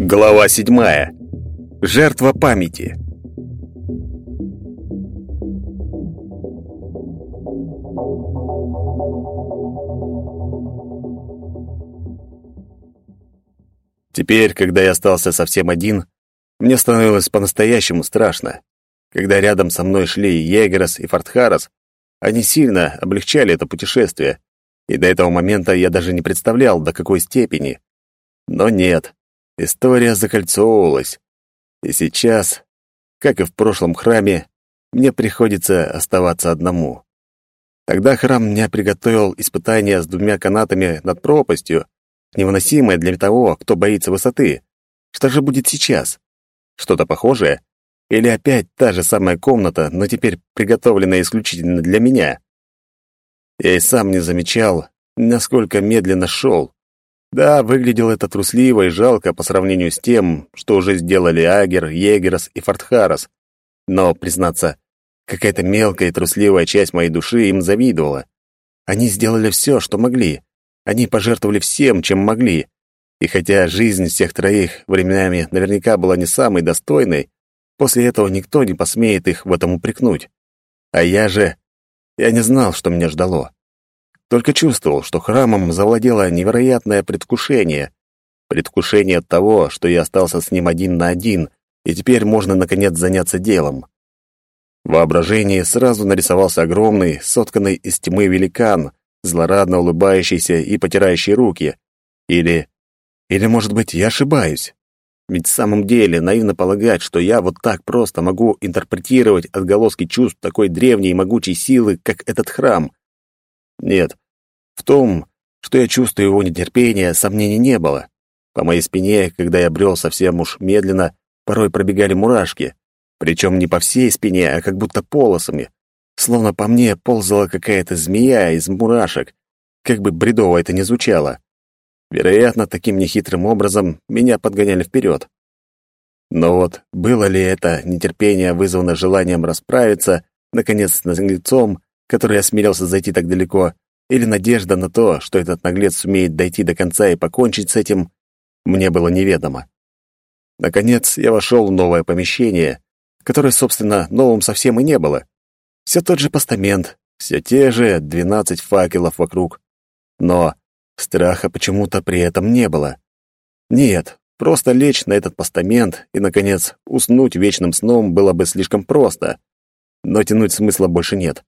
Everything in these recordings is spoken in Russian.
Глава седьмая. Жертва памяти. Теперь, когда я остался совсем один, мне становилось по-настоящему страшно. Когда рядом со мной шли Егерас и Фортхарас, они сильно облегчали это путешествие, и до этого момента я даже не представлял, до какой степени. Но нет, история закольцовывалась, и сейчас, как и в прошлом храме, мне приходится оставаться одному. Тогда храм мне приготовил испытание с двумя канатами над пропастью, невыносимое для того, кто боится высоты. Что же будет сейчас? Что-то похожее? Или опять та же самая комната, но теперь приготовленная исключительно для меня? Я и сам не замечал, насколько медленно шел. Да, выглядел это трусливо и жалко по сравнению с тем, что уже сделали Агер, Егерос и Фортхарос. Но, признаться, какая-то мелкая и трусливая часть моей души им завидовала. Они сделали все, что могли. Они пожертвовали всем, чем могли. И хотя жизнь всех троих временами наверняка была не самой достойной, после этого никто не посмеет их в этом упрекнуть. А я же... Я не знал, что меня ждало. Только чувствовал, что храмом завладело невероятное предвкушение. Предвкушение от того, что я остался с ним один на один, и теперь можно, наконец, заняться делом. В воображении сразу нарисовался огромный, сотканный из тьмы великан, злорадно улыбающийся и потирающий руки. Или... Или, может быть, я ошибаюсь? Ведь в самом деле наивно полагать, что я вот так просто могу интерпретировать отголоски чувств такой древней и могучей силы, как этот храм. Нет, в том, что я чувствую его нетерпение, сомнений не было. По моей спине, когда я брел совсем уж медленно, порой пробегали мурашки. Причем не по всей спине, а как будто полосами. Словно по мне ползала какая-то змея из мурашек, как бы бредово это ни звучало. Вероятно, таким нехитрым образом меня подгоняли вперед. Но вот было ли это нетерпение вызвано желанием расправиться, наконец, с наглецом, который осмелился зайти так далеко, или надежда на то, что этот наглец сумеет дойти до конца и покончить с этим, мне было неведомо. Наконец, я вошел в новое помещение, которое, собственно, новым совсем и не было. Все тот же постамент, все те же двенадцать факелов вокруг. Но страха почему-то при этом не было. Нет, просто лечь на этот постамент и, наконец, уснуть вечным сном было бы слишком просто. Но тянуть смысла больше нет.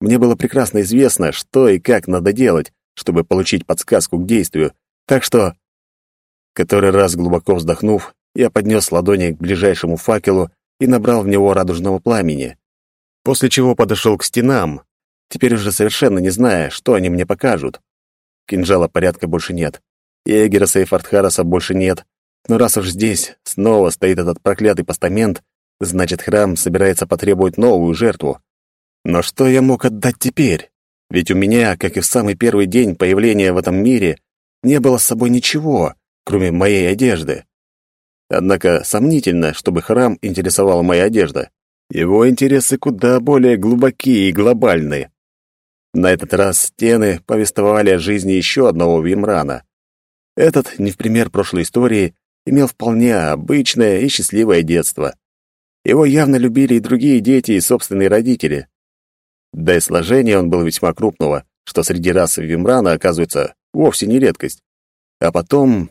Мне было прекрасно известно, что и как надо делать, чтобы получить подсказку к действию, так что... Который раз глубоко вздохнув, я поднес ладони к ближайшему факелу и набрал в него радужного пламени после чего подошел к стенам, теперь уже совершенно не зная, что они мне покажут. Кинжала порядка больше нет. Егераса и Фортхараса больше нет. Но раз уж здесь снова стоит этот проклятый постамент, значит, храм собирается потребовать новую жертву. Но что я мог отдать теперь? Ведь у меня, как и в самый первый день появления в этом мире, не было с собой ничего, кроме моей одежды. Однако сомнительно, чтобы храм интересовала моя одежда. Его интересы куда более глубокие и глобальные. На этот раз стены повествовали о жизни еще одного Вимрана. Этот, не в пример прошлой истории, имел вполне обычное и счастливое детство. Его явно любили и другие дети, и собственные родители. Да и сложение он был весьма крупного, что среди расы Вимрана, оказывается, вовсе не редкость. А потом...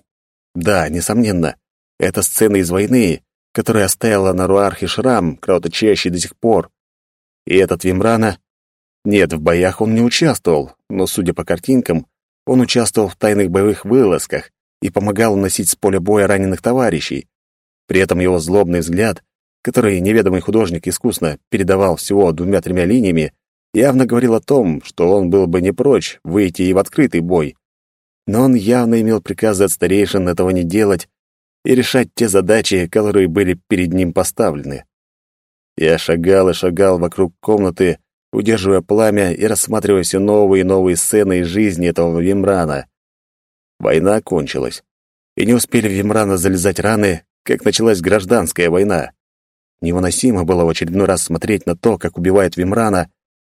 Да, несомненно, это сцены из войны, которая оставила на Руархе шрам, кровоточащий до сих пор. И этот Вимрана... Нет, в боях он не участвовал, но, судя по картинкам, он участвовал в тайных боевых вылазках и помогал уносить с поля боя раненых товарищей. При этом его злобный взгляд, который неведомый художник искусно передавал всего двумя-тремя линиями, явно говорил о том, что он был бы не прочь выйти и в открытый бой. Но он явно имел приказы от старейшин этого не делать и решать те задачи, которые были перед ним поставлены. Я шагал и шагал вокруг комнаты, удерживая пламя и рассматривая все новые и новые сцены из жизни этого Вимрана. Война кончилась, и не успели Вимрана залезать раны, как началась гражданская война. Невыносимо было в очередной раз смотреть на то, как убивают Вимрана,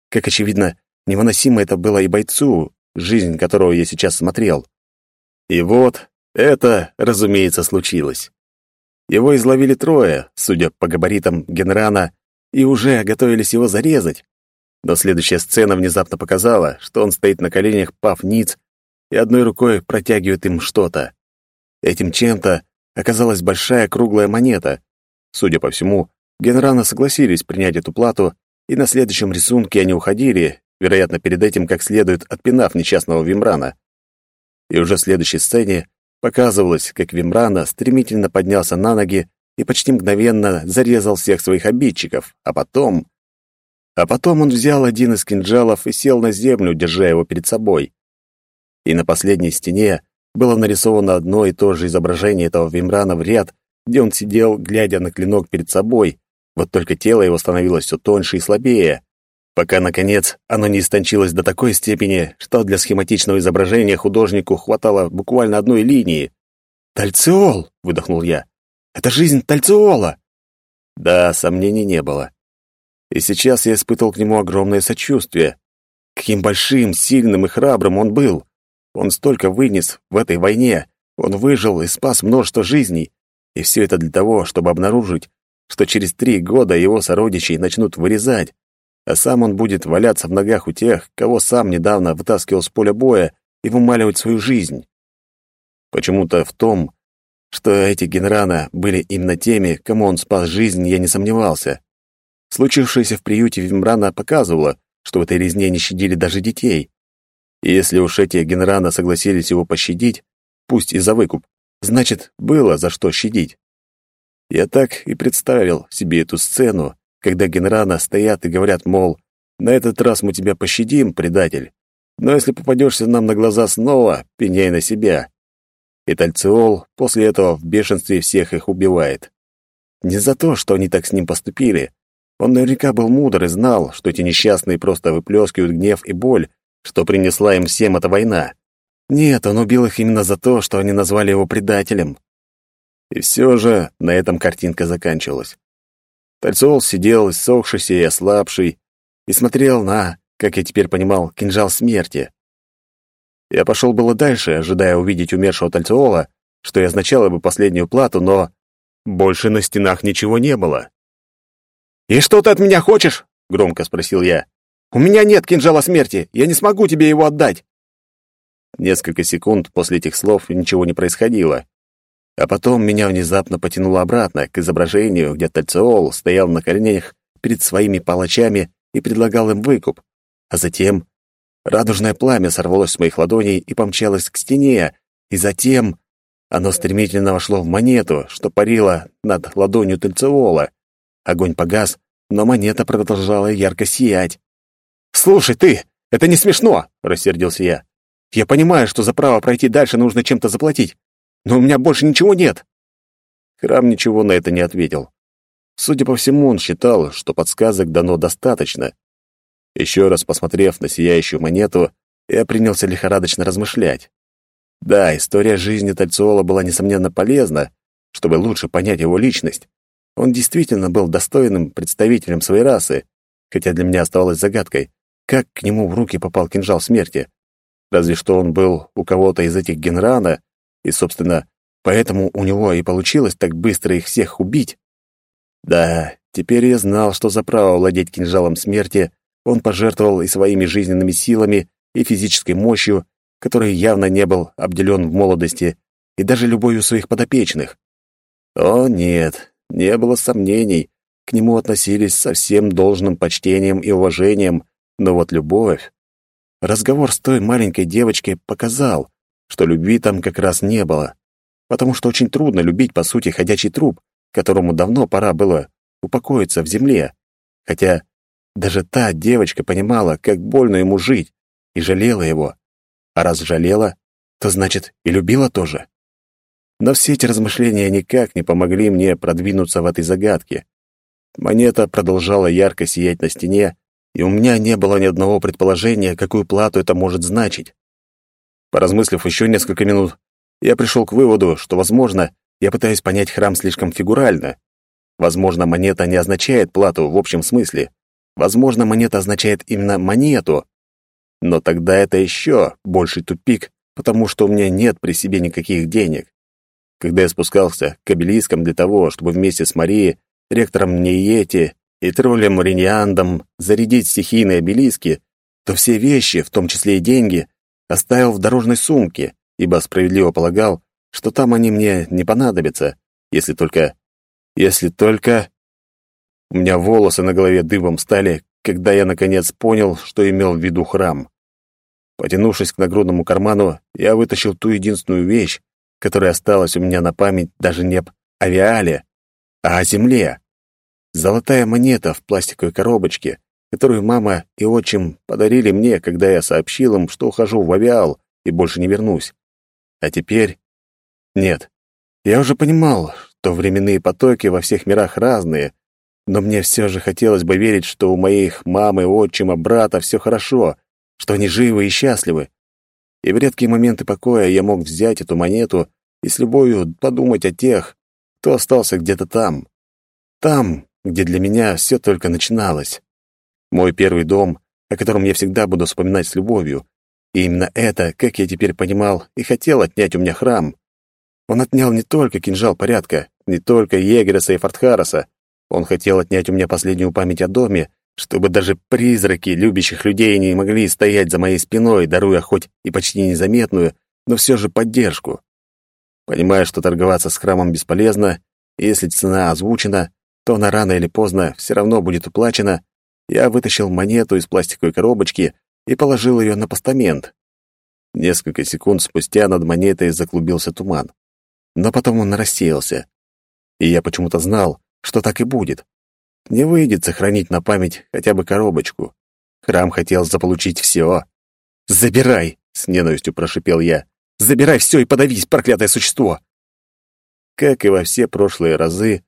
как очевидно, невыносимо это было и бойцу, жизнь которого я сейчас смотрел. И вот это, разумеется, случилось. Его изловили трое, судя по габаритам Генрана, и уже готовились его зарезать. Но следующая сцена внезапно показала, что он стоит на коленях, пав ниц, и одной рукой протягивает им что-то. Этим чем-то оказалась большая круглая монета. Судя по всему, Генрана согласились принять эту плату, и на следующем рисунке они уходили, вероятно, перед этим как следует отпинав несчастного Вимрана. И уже в следующей сцене показывалось, как Вимрана стремительно поднялся на ноги и почти мгновенно зарезал всех своих обидчиков, а потом... А потом он взял один из кинжалов и сел на землю, держа его перед собой. И на последней стене было нарисовано одно и то же изображение этого Вимрана в ряд, где он сидел, глядя на клинок перед собой, вот только тело его становилось все тоньше и слабее, пока, наконец, оно не истончилось до такой степени, что для схематичного изображения художнику хватало буквально одной линии. «Тальциол!» — выдохнул я. «Это жизнь Тальциола!» Да, сомнений не было. И сейчас я испытывал к нему огромное сочувствие. Каким большим, сильным и храбрым он был. Он столько вынес в этой войне. Он выжил и спас множество жизней. И все это для того, чтобы обнаружить, что через три года его сородичей начнут вырезать, а сам он будет валяться в ногах у тех, кого сам недавно вытаскивал с поля боя и вымаливать свою жизнь. Почему-то в том, что эти генерана были именно теми, кому он спас жизнь, я не сомневался. Случившееся в приюте Вимрана показывало, что в этой резне не щадили даже детей. И если уж эти генерана согласились его пощадить, пусть и за выкуп, значит, было за что щадить. Я так и представил себе эту сцену, когда генерана стоят и говорят, мол, «На этот раз мы тебя пощадим, предатель, но если попадешься нам на глаза снова, пеняй на себя». И Тальциол после этого в бешенстве всех их убивает. Не за то, что они так с ним поступили. Он наверняка был мудр и знал, что эти несчастные просто выплескивают гнев и боль, что принесла им всем эта война. Нет, он убил их именно за то, что они назвали его предателем. И все же на этом картинка заканчивалась. Тальцол сидел, иссохшийся и ослабший, и смотрел на, как я теперь понимал, кинжал смерти. Я пошел было дальше, ожидая увидеть умершего Тальцола, что и означало бы последнюю плату, но больше на стенах ничего не было. «И что ты от меня хочешь?» — громко спросил я. «У меня нет кинжала смерти, я не смогу тебе его отдать». Несколько секунд после этих слов ничего не происходило. А потом меня внезапно потянуло обратно, к изображению, где Тальциол стоял на коленях перед своими палачами и предлагал им выкуп. А затем радужное пламя сорвалось с моих ладоней и помчалось к стене, и затем оно стремительно вошло в монету, что парило над ладонью Тальциола. Огонь погас, но монета продолжала ярко сиять. «Слушай, ты, это не смешно!» — рассердился я. «Я понимаю, что за право пройти дальше нужно чем-то заплатить. Но у меня больше ничего нет. Храм ничего на это не ответил. Судя по всему, он считал, что подсказок дано достаточно. Еще раз посмотрев на сияющую монету, я принялся лихорадочно размышлять. Да, история жизни Тальцуола была, несомненно, полезна, чтобы лучше понять его личность. Он действительно был достойным представителем своей расы, хотя для меня оставалось загадкой, как к нему в руки попал кинжал смерти. Разве что он был у кого-то из этих генрана, и, собственно, поэтому у него и получилось так быстро их всех убить. Да, теперь я знал, что за право владеть кинжалом смерти он пожертвовал и своими жизненными силами, и физической мощью, которой явно не был обделен в молодости, и даже любовью своих подопечных. О, нет, не было сомнений, к нему относились со всем должным почтением и уважением, но вот любовь... Разговор с той маленькой девочкой показал, что любви там как раз не было, потому что очень трудно любить, по сути, ходячий труп, которому давно пора было упокоиться в земле. Хотя даже та девочка понимала, как больно ему жить, и жалела его. А раз жалела, то значит и любила тоже. Но все эти размышления никак не помогли мне продвинуться в этой загадке. Монета продолжала ярко сиять на стене, и у меня не было ни одного предположения, какую плату это может значить. Поразмыслив еще несколько минут, я пришел к выводу, что, возможно, я пытаюсь понять храм слишком фигурально. Возможно, монета не означает плату в общем смысле. Возможно, монета означает именно монету. Но тогда это еще больший тупик, потому что у меня нет при себе никаких денег. Когда я спускался к обелискам для того, чтобы вместе с Марией, ректором Нейети и троллем Риньяндом зарядить стихийные обелиски, то все вещи, в том числе и деньги, оставил в дорожной сумке, ибо справедливо полагал, что там они мне не понадобятся, если только... Если только... У меня волосы на голове дыбом стали, когда я наконец понял, что имел в виду храм. Потянувшись к нагрудному карману, я вытащил ту единственную вещь, которая осталась у меня на память даже не об авиале, а о земле. Золотая монета в пластиковой коробочке, которую мама и отчим подарили мне, когда я сообщил им, что ухожу в авиал и больше не вернусь. А теперь... Нет, я уже понимал, что временные потоки во всех мирах разные, но мне все же хотелось бы верить, что у моих мамы, отчима, брата все хорошо, что они живы и счастливы. И в редкие моменты покоя я мог взять эту монету и с любовью подумать о тех, кто остался где-то там. Там, где для меня все только начиналось. Мой первый дом, о котором я всегда буду вспоминать с любовью. И именно это, как я теперь понимал, и хотел отнять у меня храм. Он отнял не только кинжал порядка, не только Егереса и Фортхараса. Он хотел отнять у меня последнюю память о доме, чтобы даже призраки любящих людей не могли стоять за моей спиной, даруя хоть и почти незаметную, но все же поддержку. Понимая, что торговаться с храмом бесполезно, и если цена озвучена, то она рано или поздно все равно будет уплачена, я вытащил монету из пластиковой коробочки и положил ее на постамент. Несколько секунд спустя над монетой заклубился туман. Но потом он рассеялся. И я почему-то знал, что так и будет. Не выйдет сохранить на память хотя бы коробочку. Храм хотел заполучить все. «Забирай!» — с ненавистью прошипел я. «Забирай все и подавись, проклятое существо!» Как и во все прошлые разы,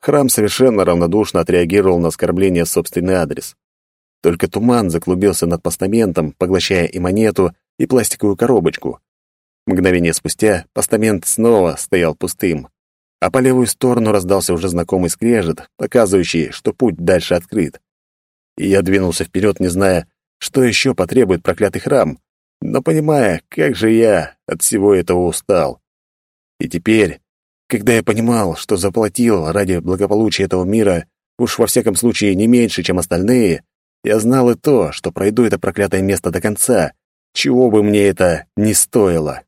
храм совершенно равнодушно отреагировал на оскорбление в собственный адрес. Только туман заклубился над постаментом, поглощая и монету, и пластиковую коробочку. Мгновение спустя постамент снова стоял пустым а по левую сторону раздался уже знакомый скрежет, показывающий, что путь дальше открыт. И я двинулся вперед, не зная, что еще потребует проклятый храм, но понимая, как же я от всего этого устал. И теперь, когда я понимал, что заплатил ради благополучия этого мира уж во всяком случае не меньше, чем остальные, я знал и то, что пройду это проклятое место до конца, чего бы мне это ни стоило.